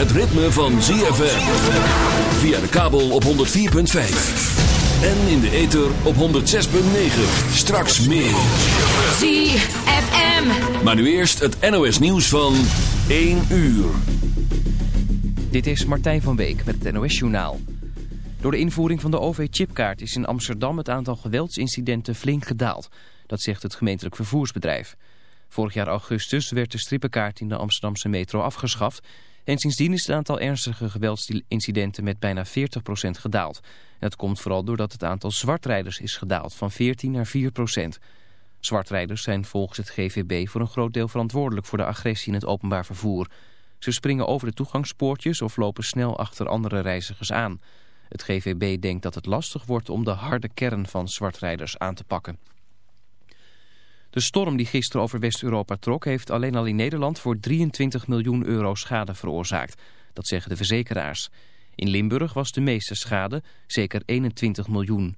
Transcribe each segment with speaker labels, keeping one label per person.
Speaker 1: het ritme van ZFM. Via de kabel op 104.5. En in de ether op 106.9. Straks meer.
Speaker 2: ZFM.
Speaker 1: Maar nu eerst het NOS nieuws van 1 uur.
Speaker 3: Dit is Martijn van Beek met het NOS Journaal. Door de invoering van de OV-chipkaart is in Amsterdam het aantal geweldsincidenten flink gedaald. Dat zegt het gemeentelijk vervoersbedrijf. Vorig jaar augustus werd de strippenkaart in de Amsterdamse metro afgeschaft... En sindsdien is het aantal ernstige geweldsincidenten met bijna 40% gedaald. Dat komt vooral doordat het aantal zwartrijders is gedaald van 14 naar 4%. Zwartrijders zijn volgens het GVB voor een groot deel verantwoordelijk voor de agressie in het openbaar vervoer. Ze springen over de toegangspoortjes of lopen snel achter andere reizigers aan. Het GVB denkt dat het lastig wordt om de harde kern van zwartrijders aan te pakken. De storm die gisteren over West-Europa trok... heeft alleen al in Nederland voor 23 miljoen euro schade veroorzaakt. Dat zeggen de verzekeraars. In Limburg was de meeste schade, zeker 21 miljoen.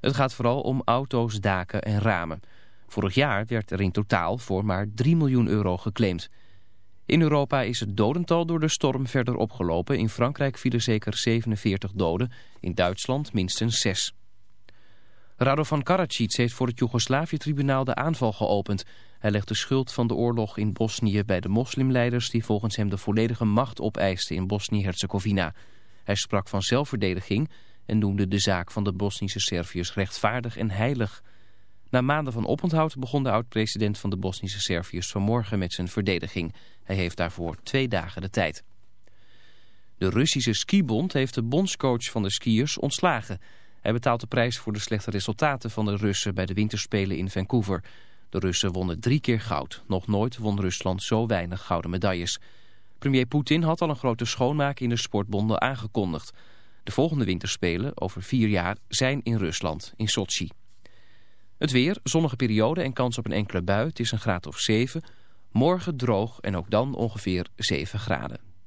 Speaker 3: Het gaat vooral om auto's, daken en ramen. Vorig jaar werd er in totaal voor maar 3 miljoen euro geclaimd. In Europa is het dodental door de storm verder opgelopen. In Frankrijk vielen zeker 47 doden, in Duitsland minstens 6. Radovan Karadzic heeft voor het Joegoslavië-tribunaal de aanval geopend. Hij legt de schuld van de oorlog in Bosnië bij de moslimleiders... die volgens hem de volledige macht opeisten in Bosnië-Herzegovina. Hij sprak van zelfverdediging en noemde de zaak van de Bosnische Serviërs rechtvaardig en heilig. Na maanden van oponthoud begon de oud-president van de Bosnische Serviërs vanmorgen met zijn verdediging. Hij heeft daarvoor twee dagen de tijd. De Russische skibond heeft de bondscoach van de skiers ontslagen... Hij betaalt de prijs voor de slechte resultaten van de Russen bij de winterspelen in Vancouver. De Russen wonnen drie keer goud. Nog nooit won Rusland zo weinig gouden medailles. Premier Poetin had al een grote schoonmaak in de sportbonden aangekondigd. De volgende winterspelen, over vier jaar, zijn in Rusland, in Sochi. Het weer, zonnige periode en kans op een enkele bui. Het is een graad of 7. Morgen droog en ook dan ongeveer 7 graden.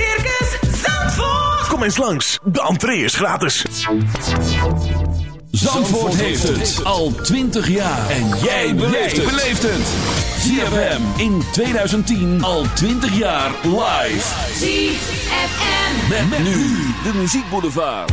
Speaker 2: Circus Zandvoort.
Speaker 4: Kom eens langs, de entree is gratis.
Speaker 1: Zandvoort heeft het al 20 jaar. En jij beleeft het. ZFM in 2010 al 20 jaar live.
Speaker 2: ZFM.
Speaker 1: Met, met nu de muziekboulevard.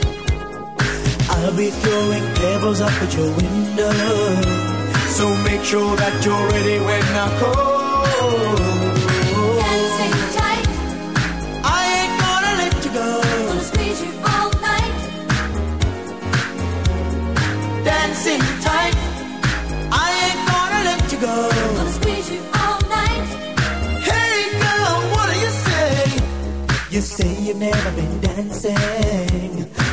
Speaker 5: I'll be throwing pebbles up at your window. So make sure that you're ready when I call.
Speaker 6: Dancing tight.
Speaker 5: I ain't gonna let you go.
Speaker 6: Gonna squeeze you all night.
Speaker 5: Dancing tight. I ain't gonna let you go.
Speaker 6: Gonna squeeze you all night.
Speaker 5: Hey girl, what do you say? You say you've never been dancing.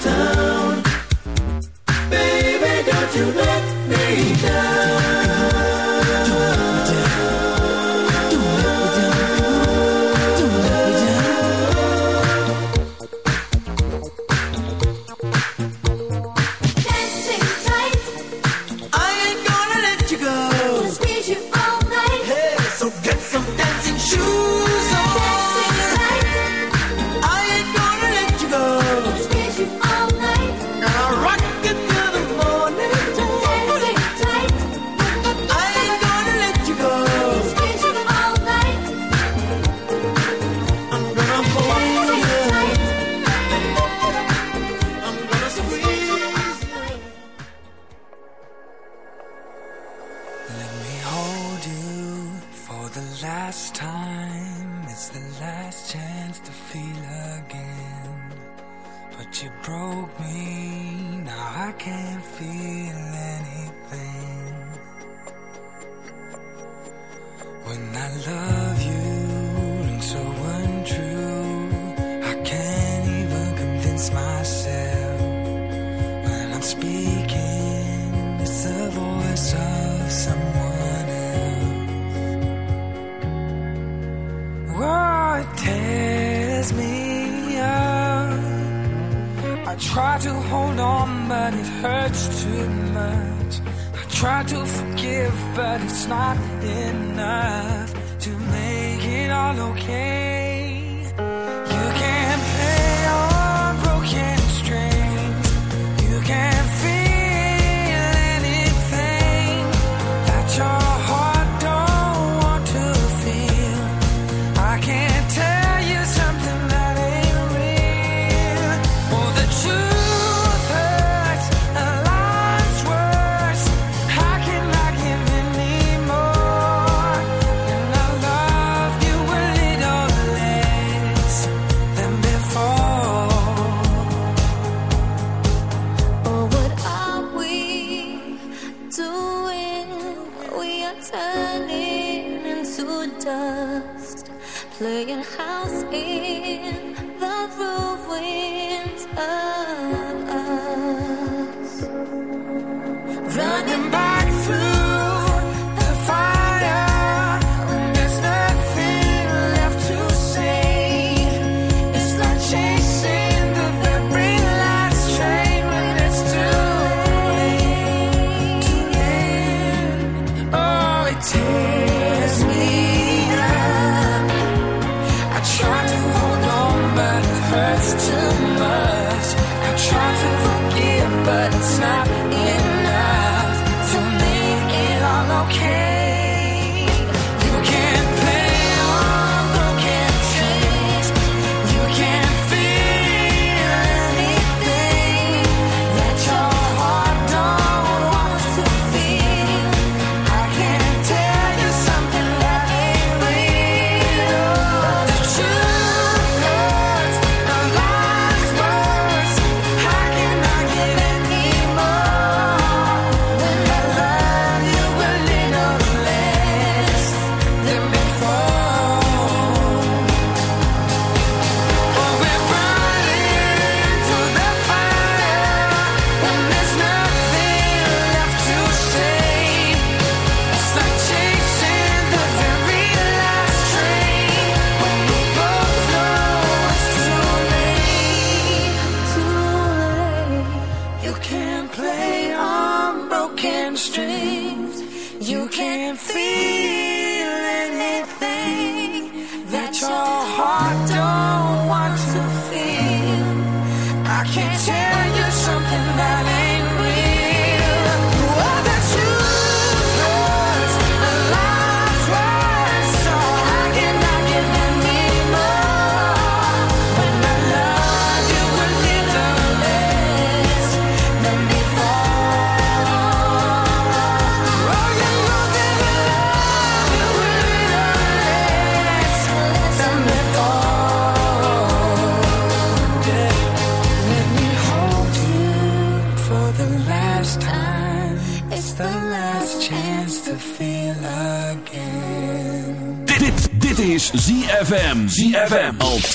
Speaker 7: done.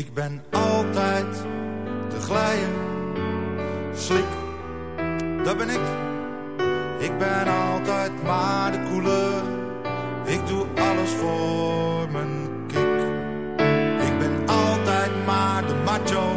Speaker 8: Ik ben altijd de glijer, slik, dat ben ik. Ik ben altijd maar de koele, ik doe alles voor mijn kick. Ik ben altijd maar de macho,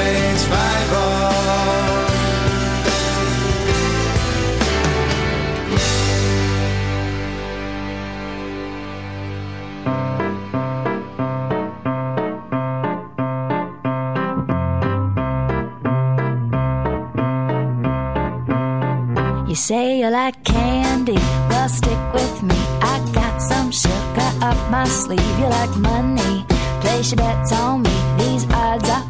Speaker 8: steeds bij.
Speaker 9: You say you like candy, well stick with me. I got some sugar up my sleeve. You like money, place your bets on me. These odds are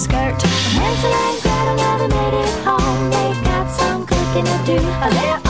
Speaker 9: skirt. Hansel and Gretel never made it home. They got some cooking to do of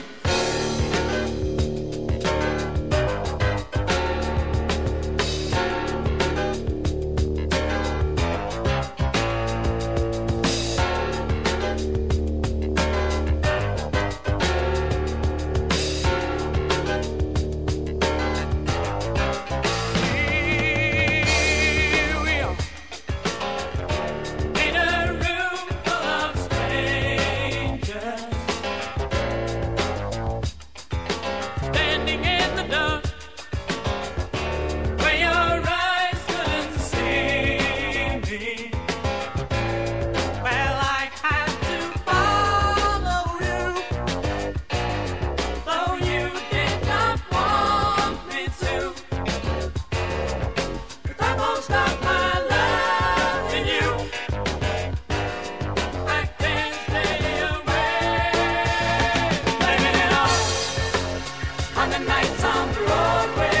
Speaker 10: on the nights
Speaker 1: on Broadway.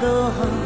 Speaker 11: 的河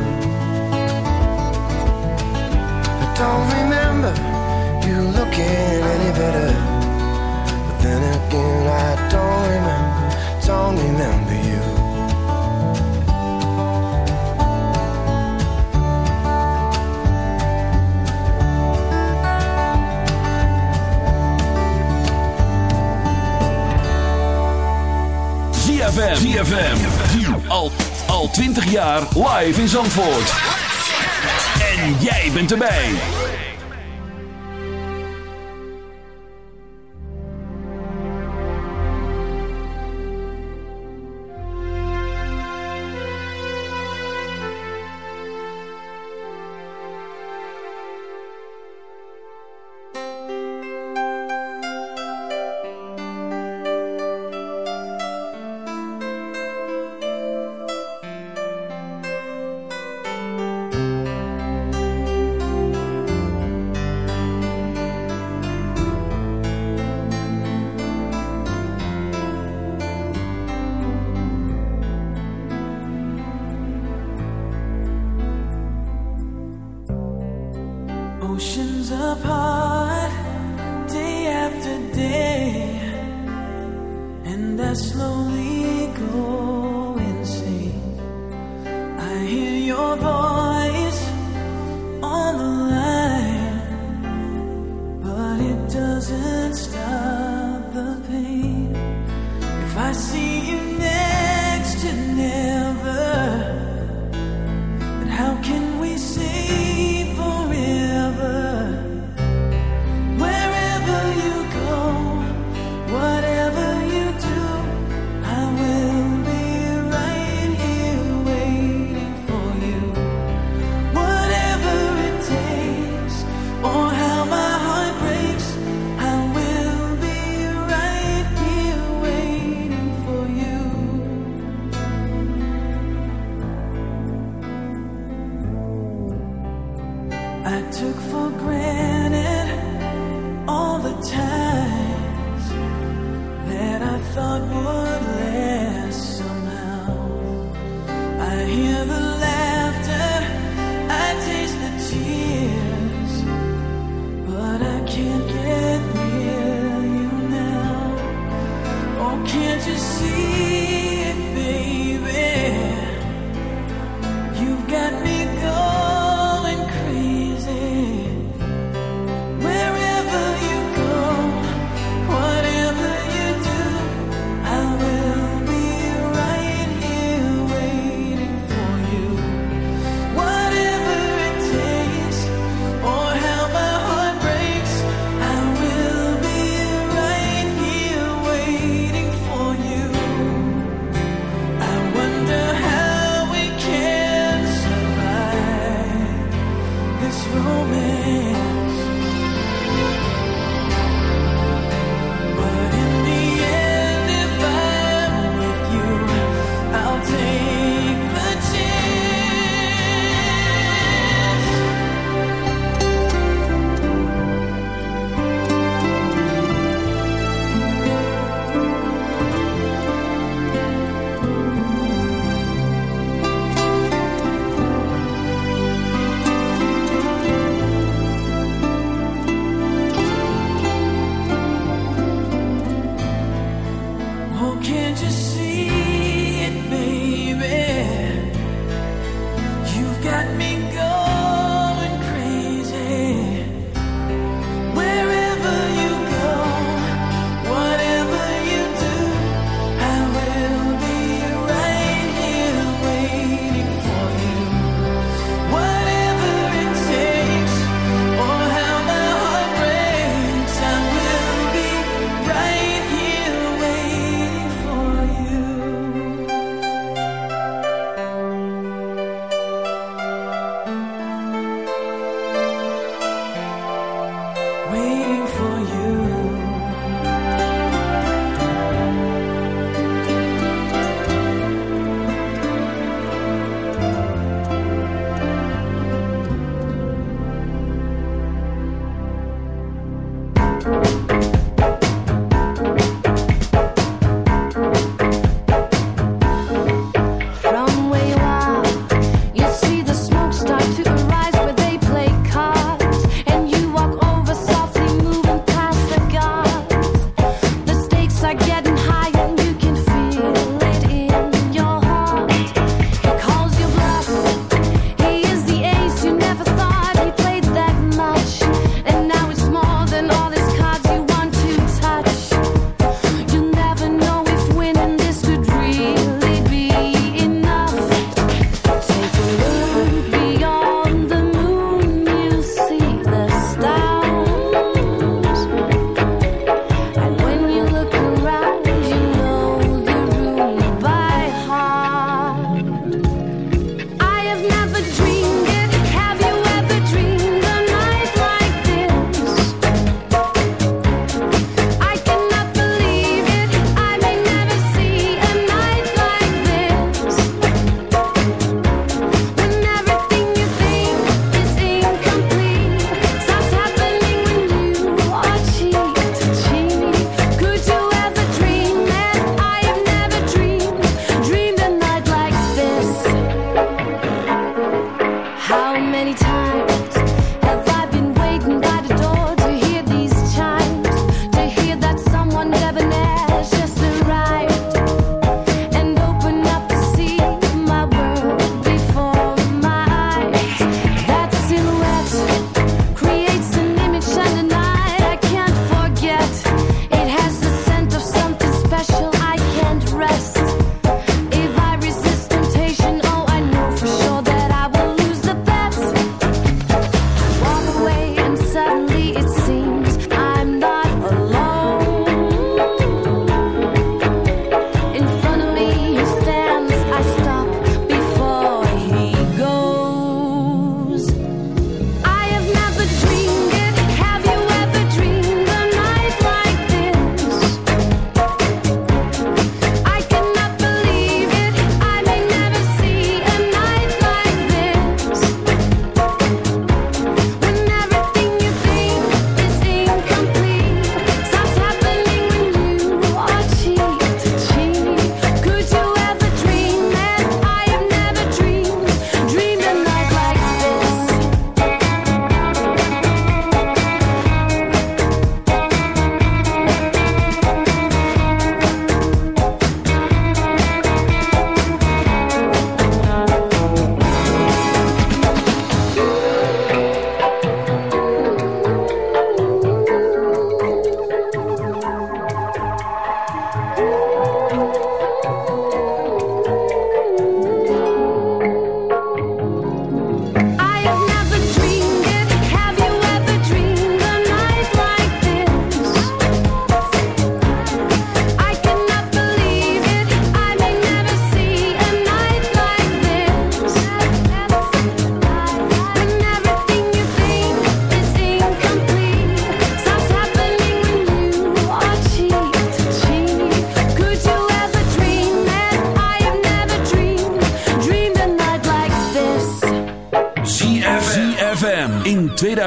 Speaker 12: Again, I don't remember, don't remember you.
Speaker 13: ZFM. ZFM. Al, al 20 jaar live in Zandvoort. En jij bent erbij.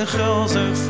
Speaker 14: de gulzig